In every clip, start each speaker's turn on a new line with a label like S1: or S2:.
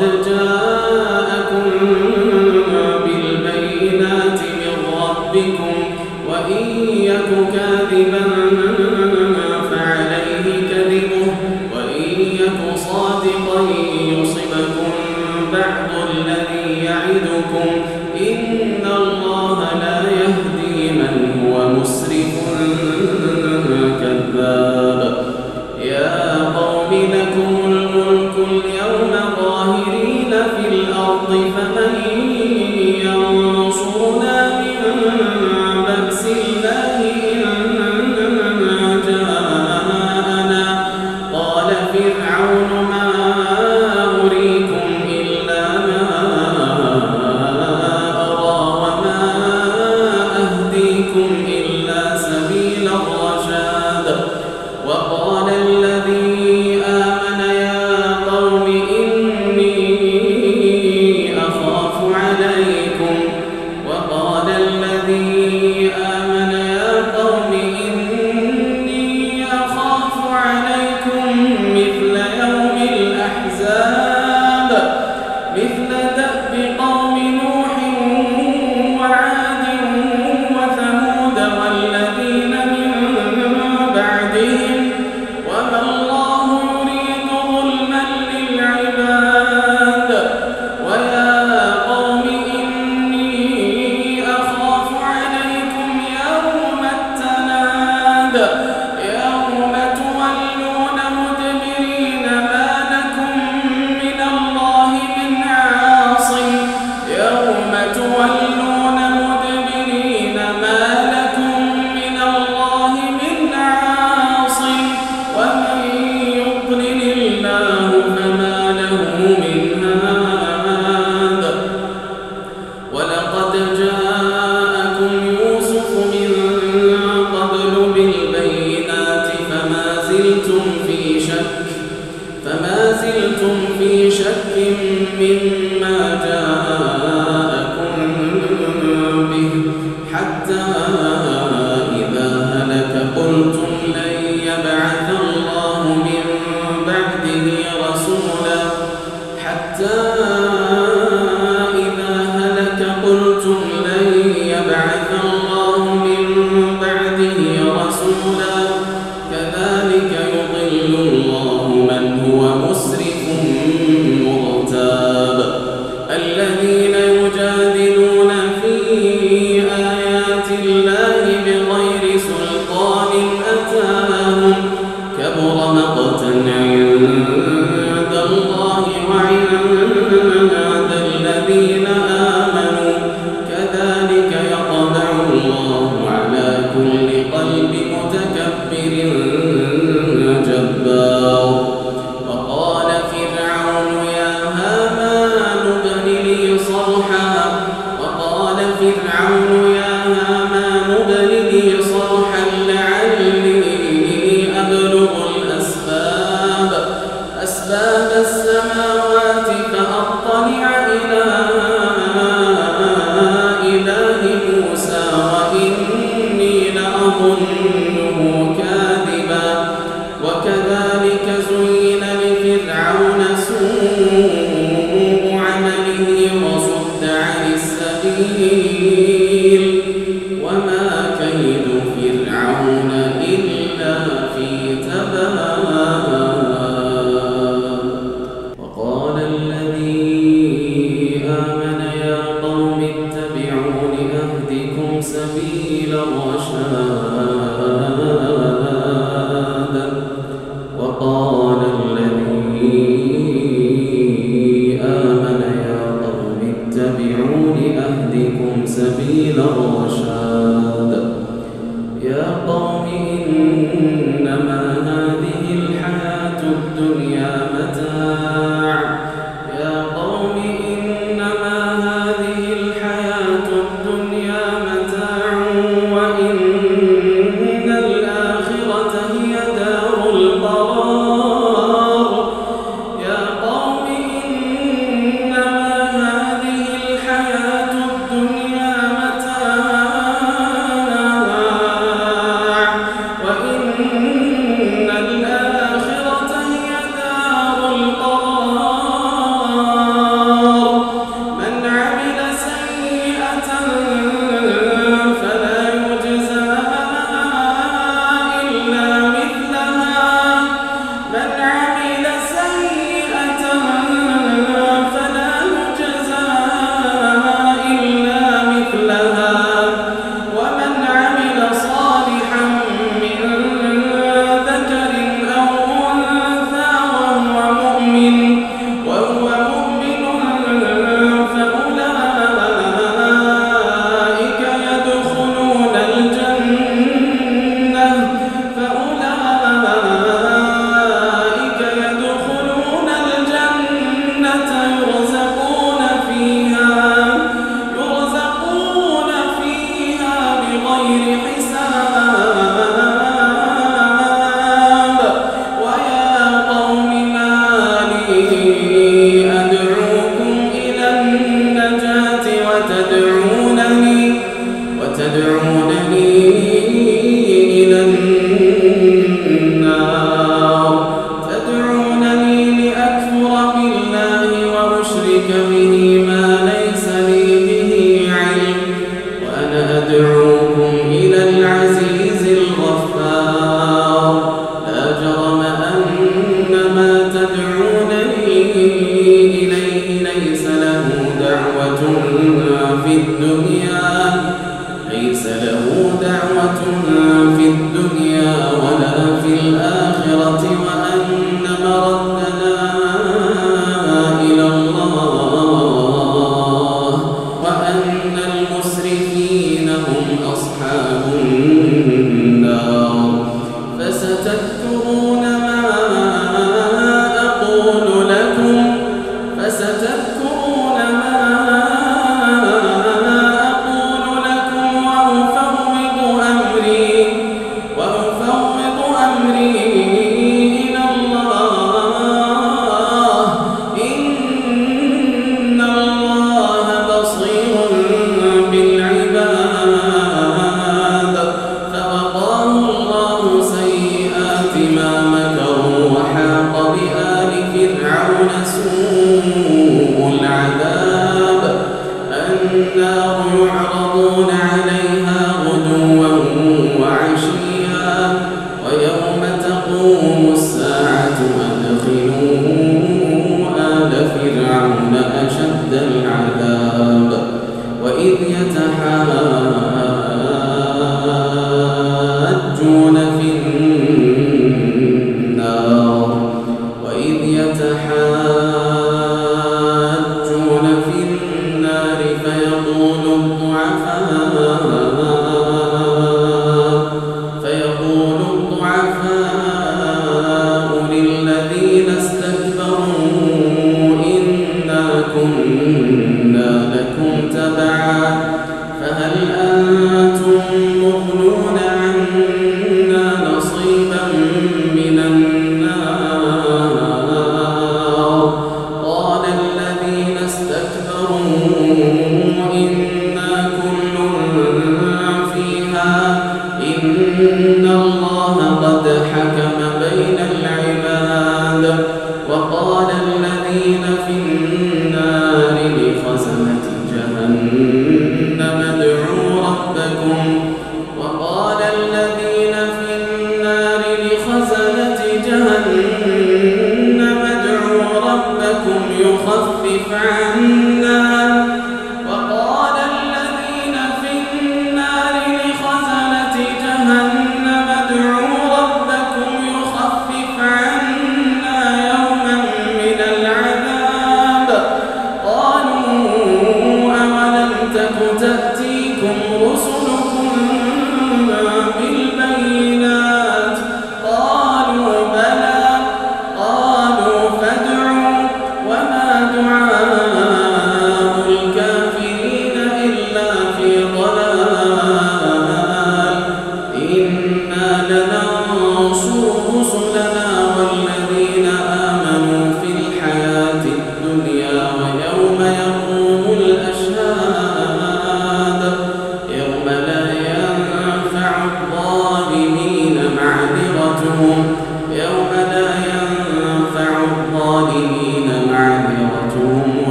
S1: 만들자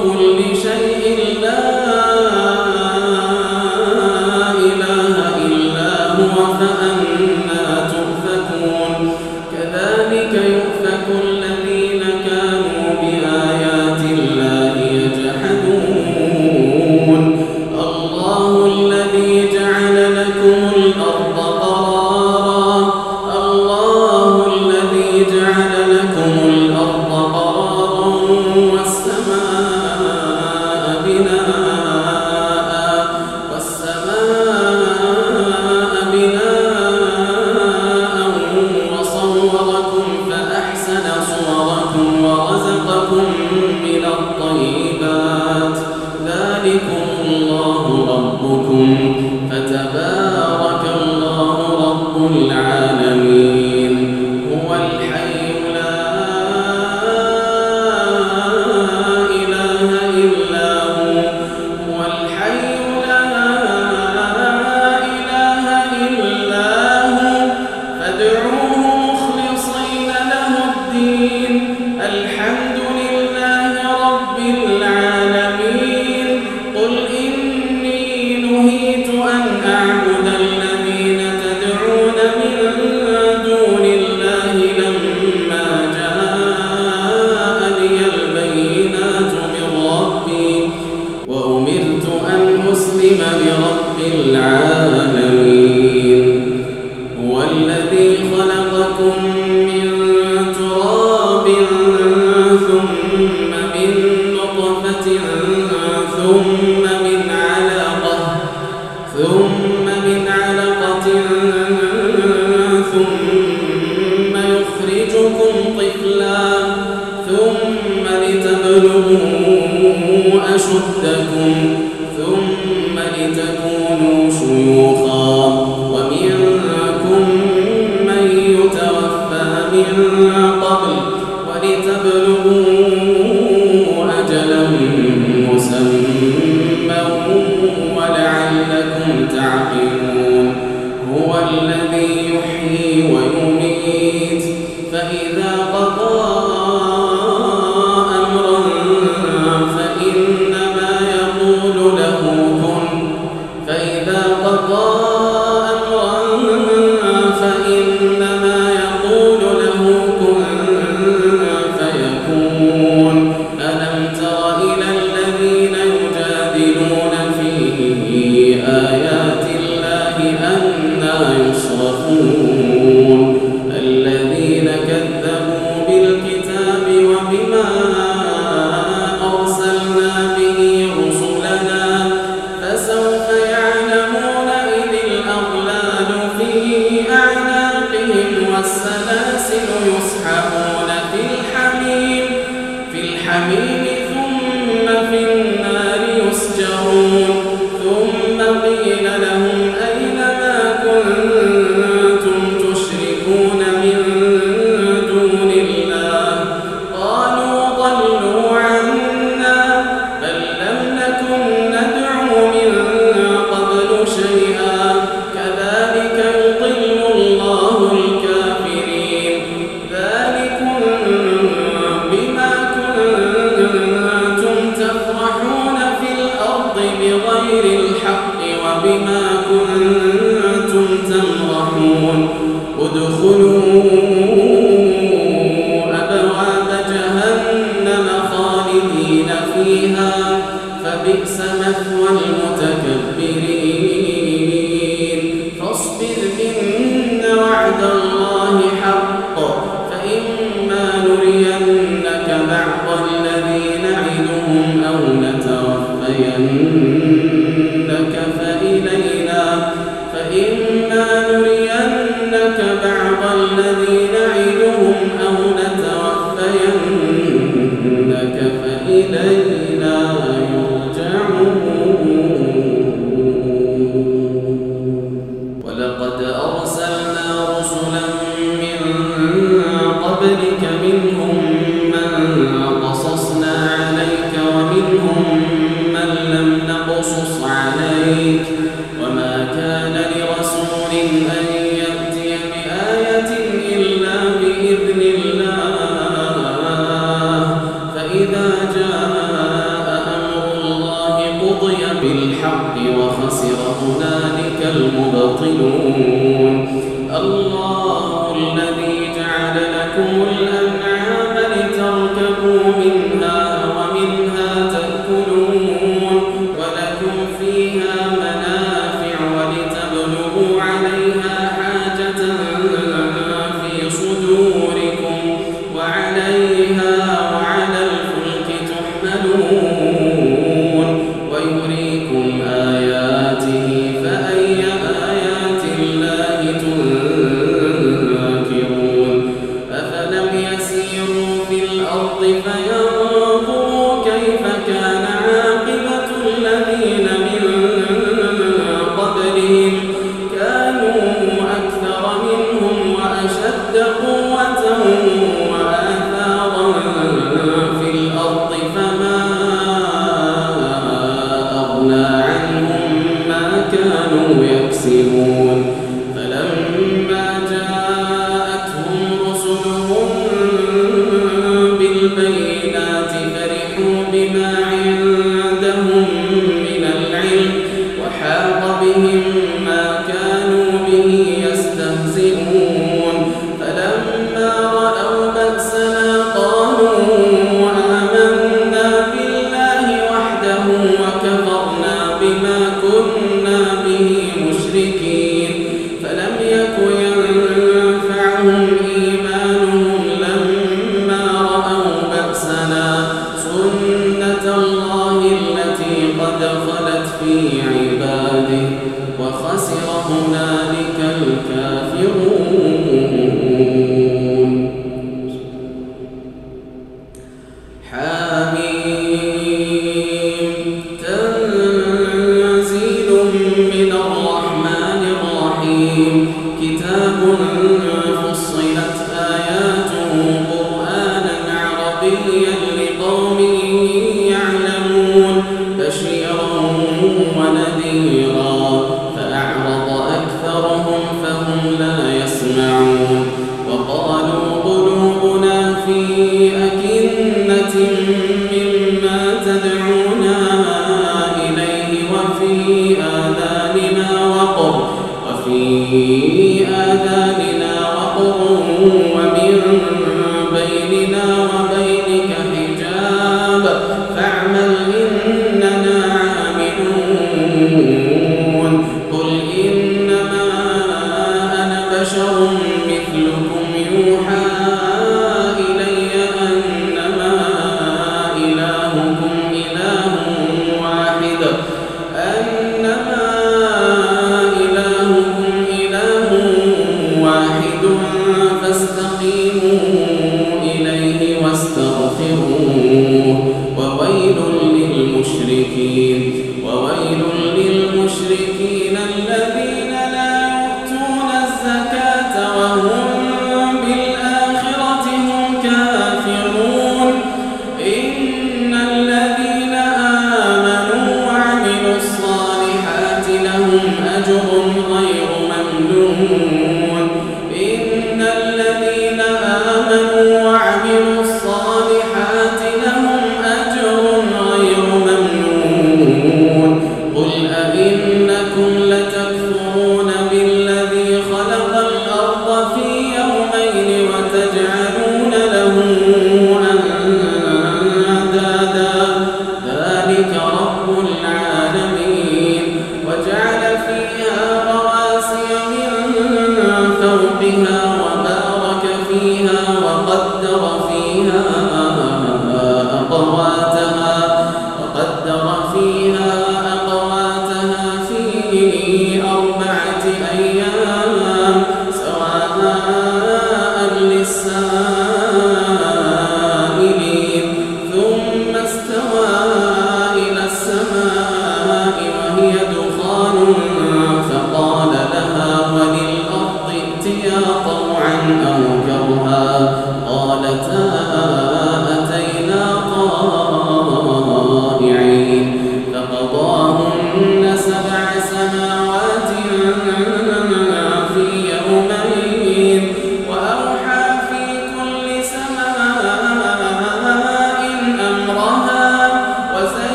S1: ثم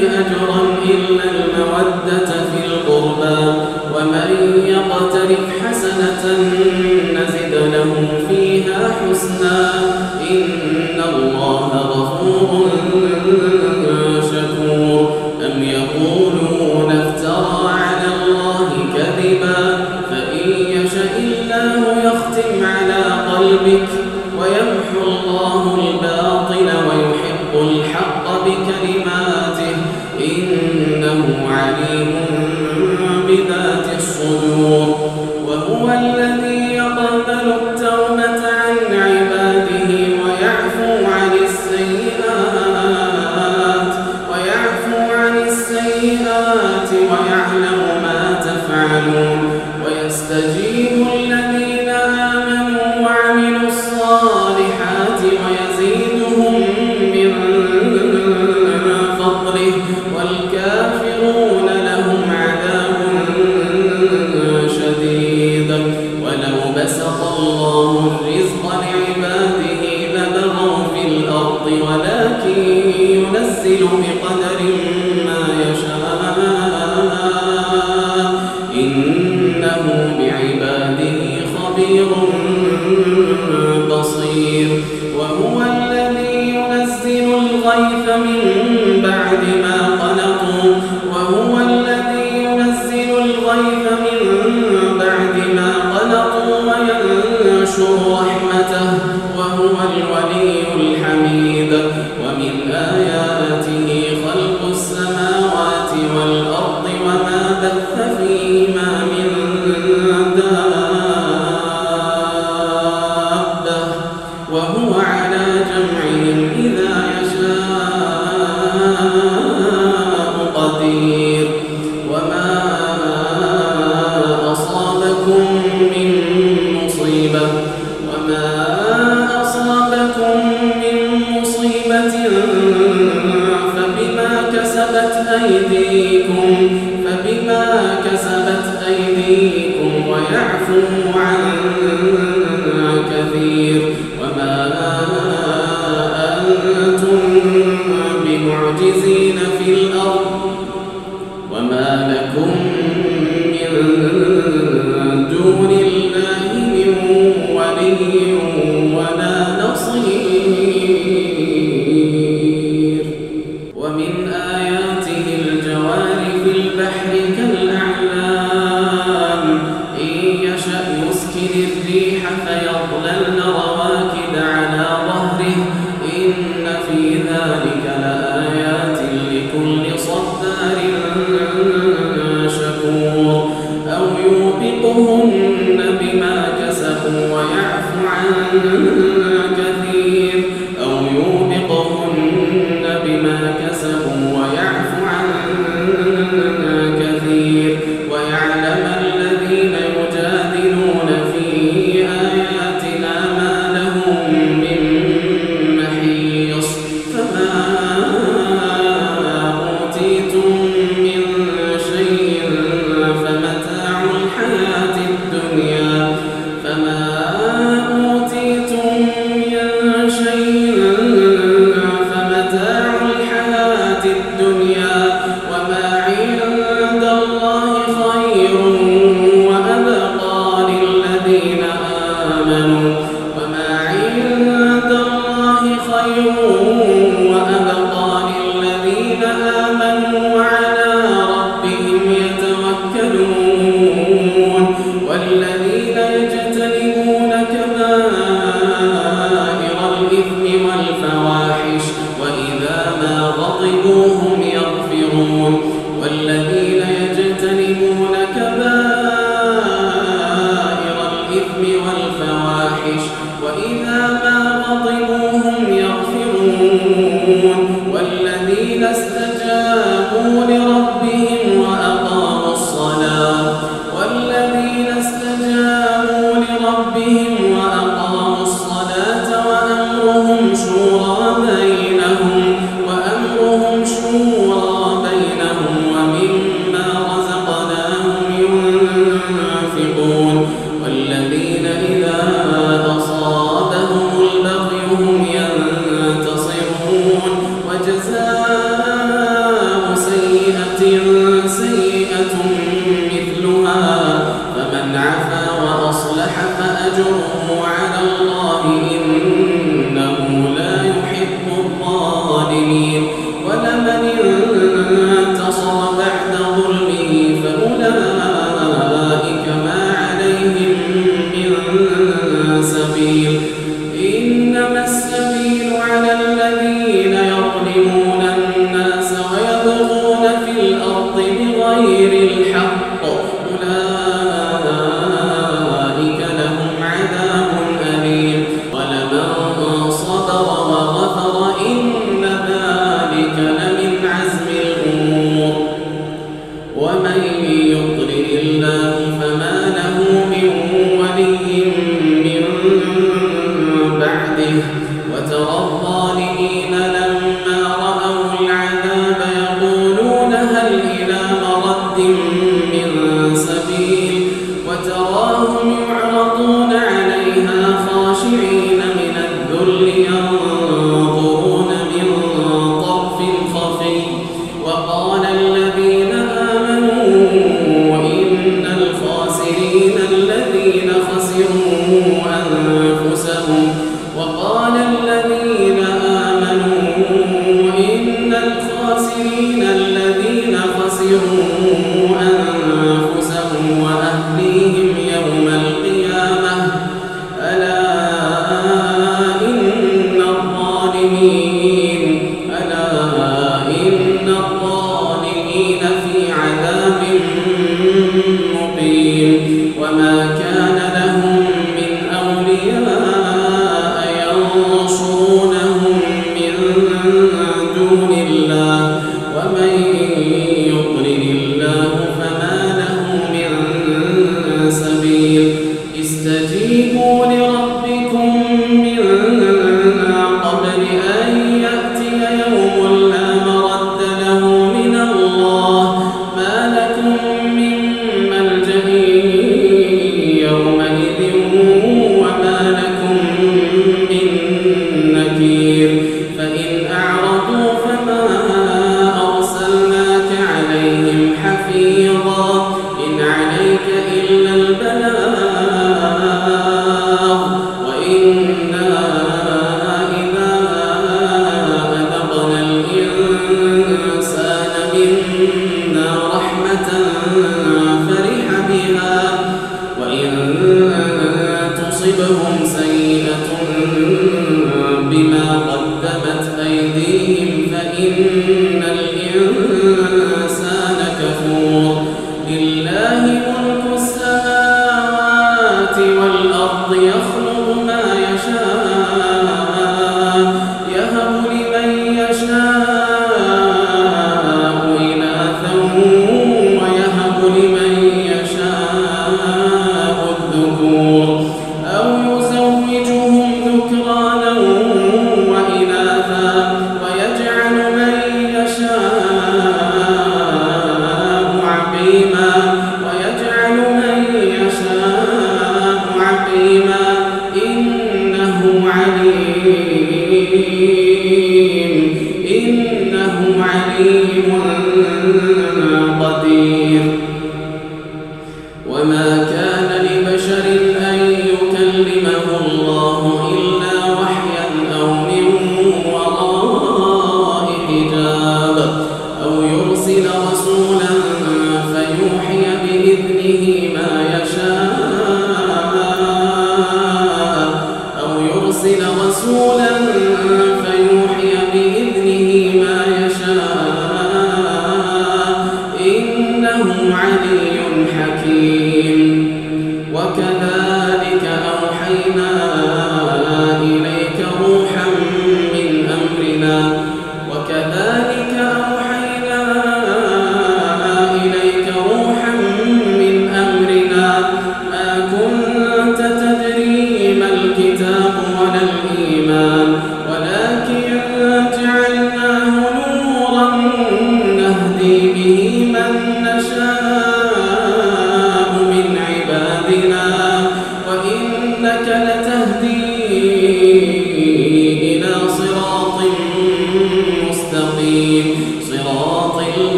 S1: ومن يقترف حسنة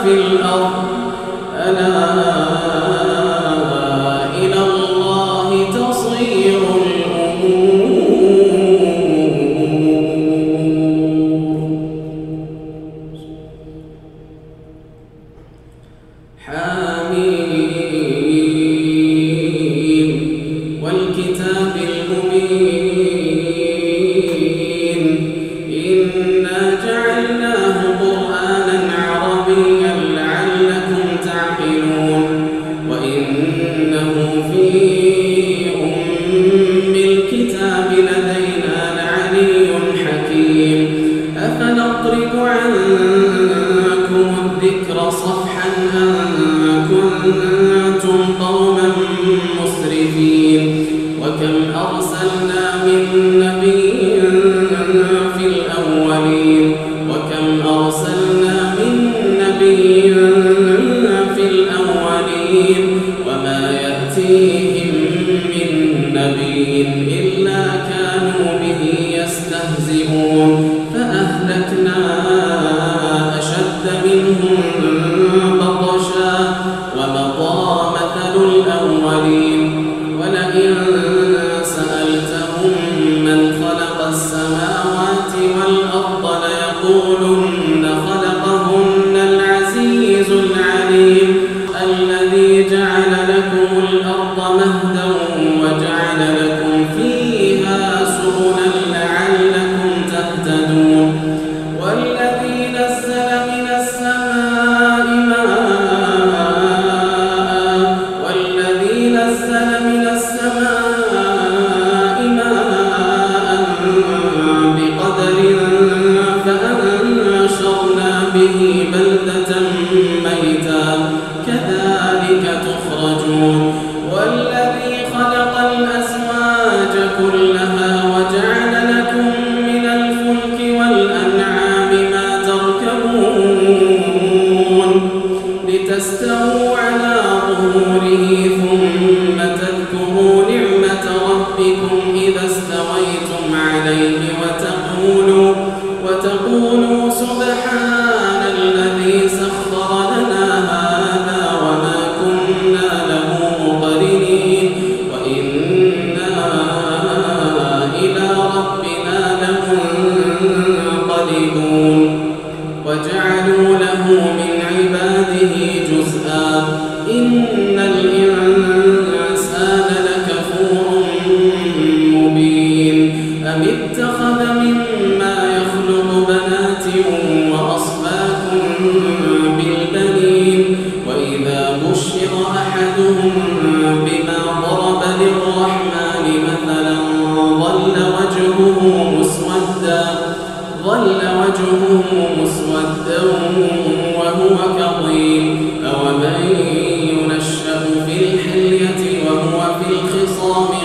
S1: صفحا أن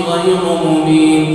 S1: لعلهم يرجعون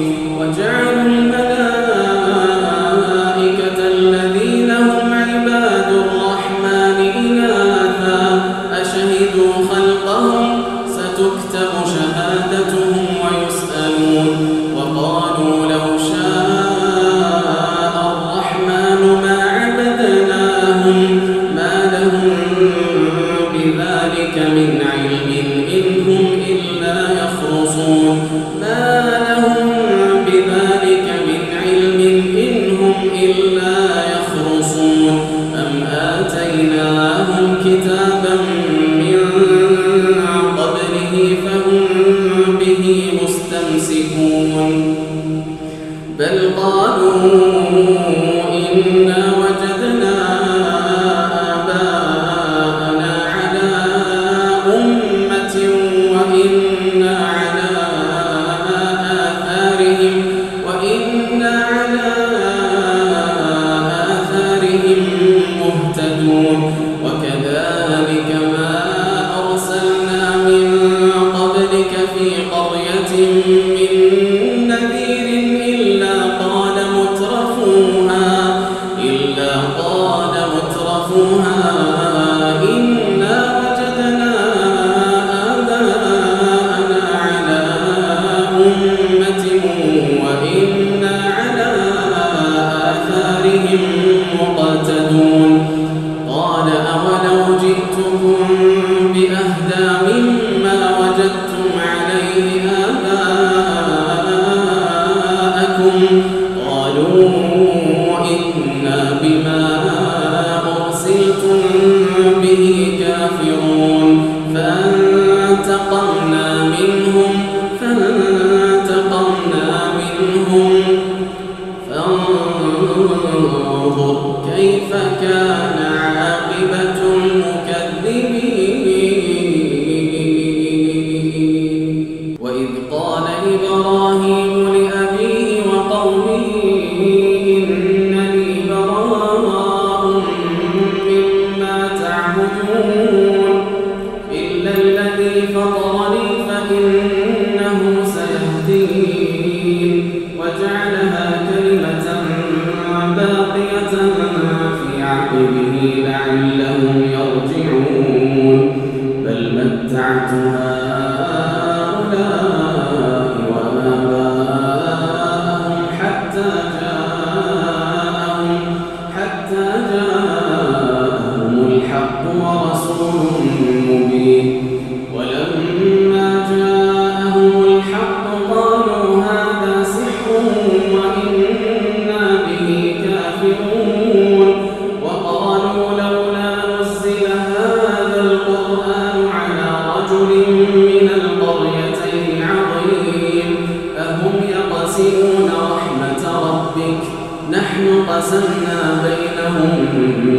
S1: قسمنا بينهم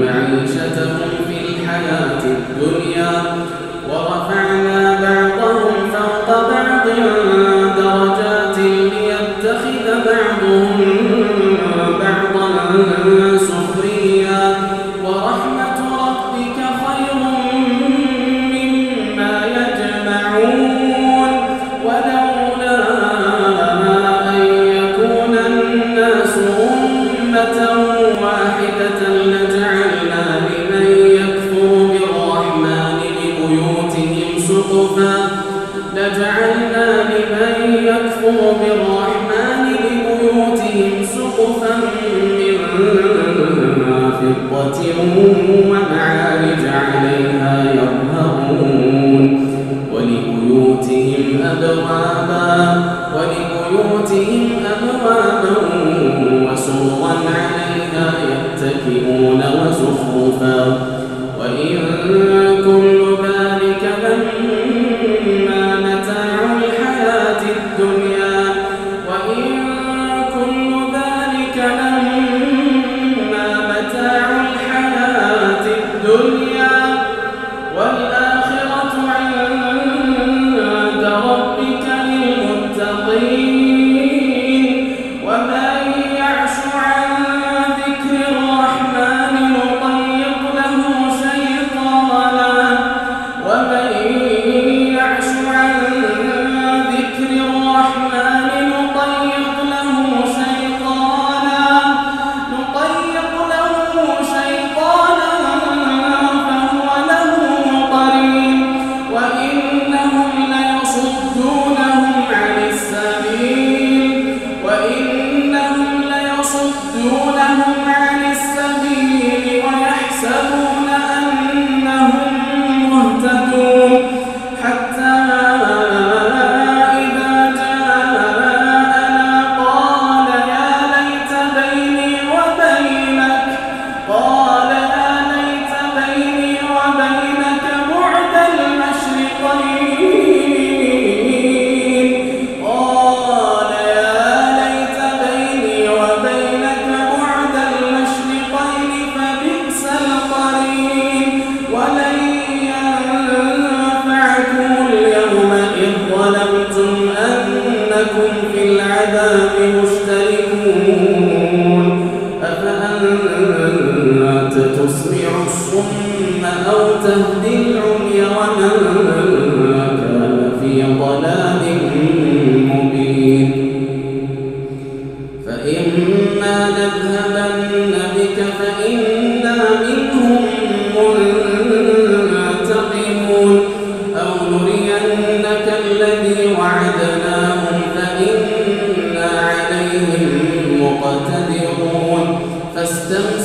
S1: معيشتهم في الحياة الدنيا ورفعنا بعضهم فوق بعض درجات ليتخذ بعضهم بعضا سخرا عليها يرهبون. ولبيوتهم عليها يتكئون وزخرفا. وإن كل ذلك لما متاع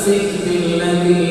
S1: فاستمسك بالذي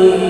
S1: com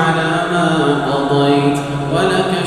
S1: على ما قضيت ولك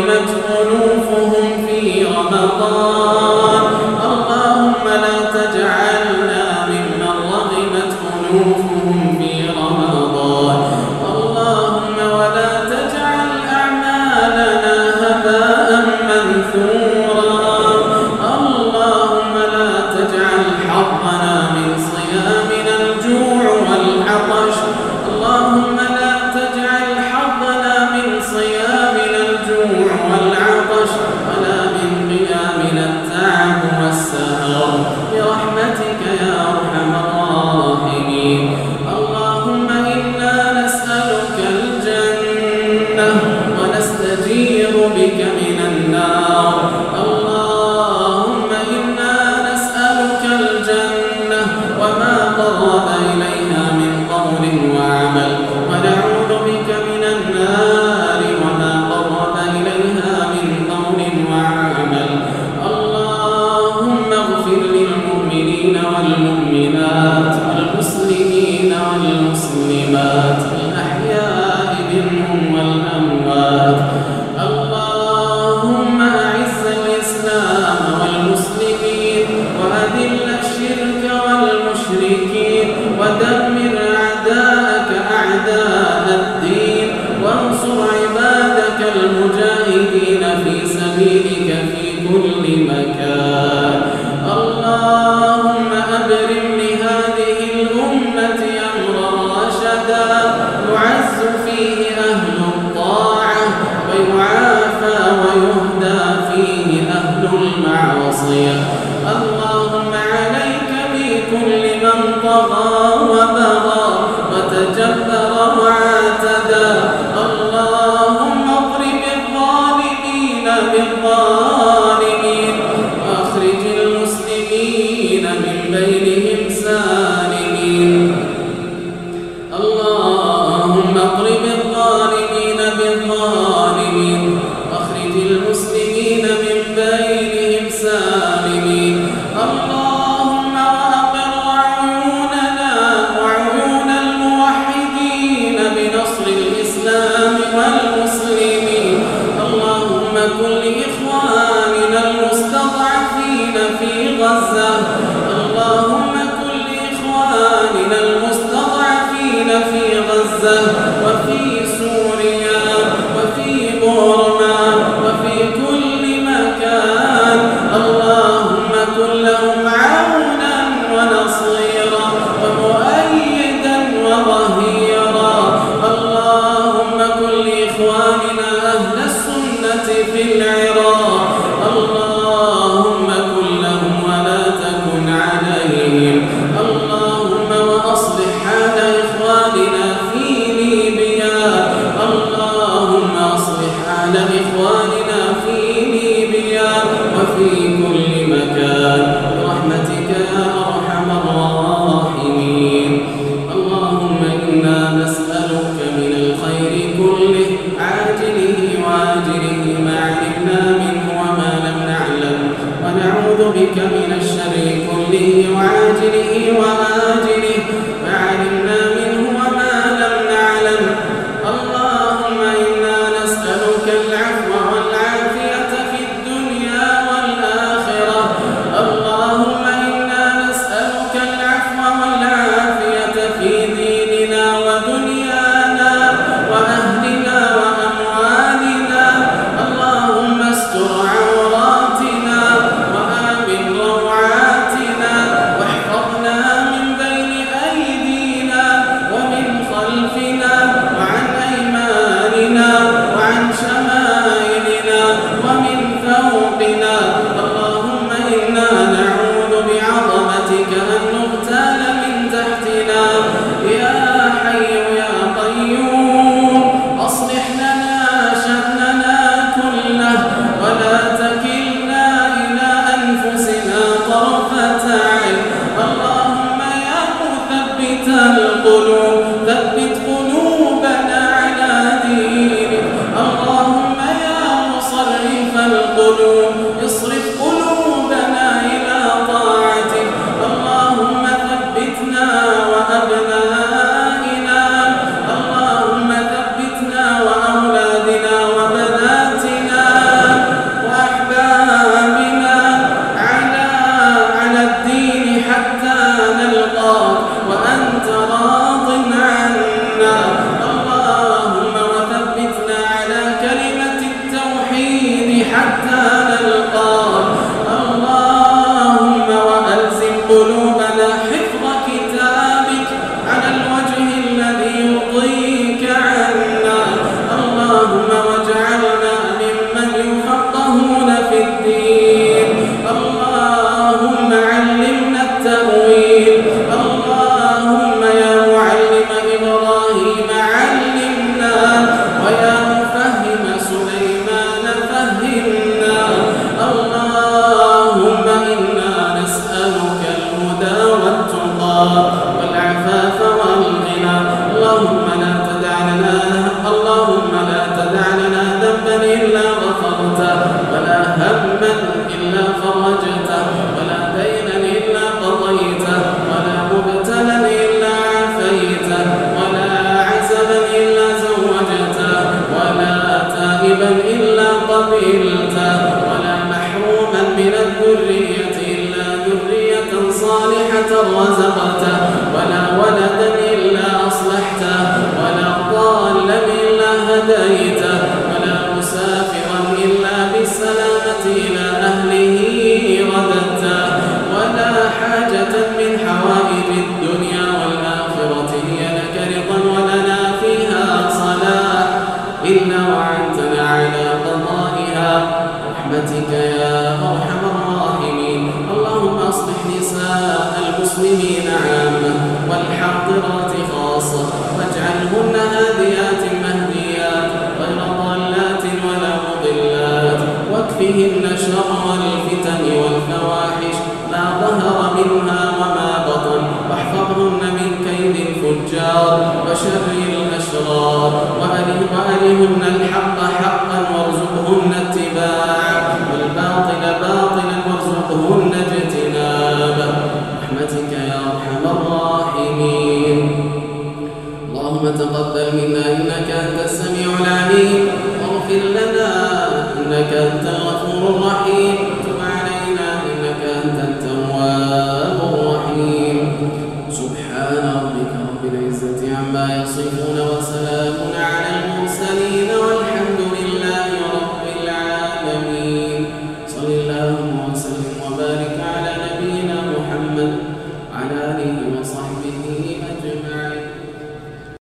S1: ممن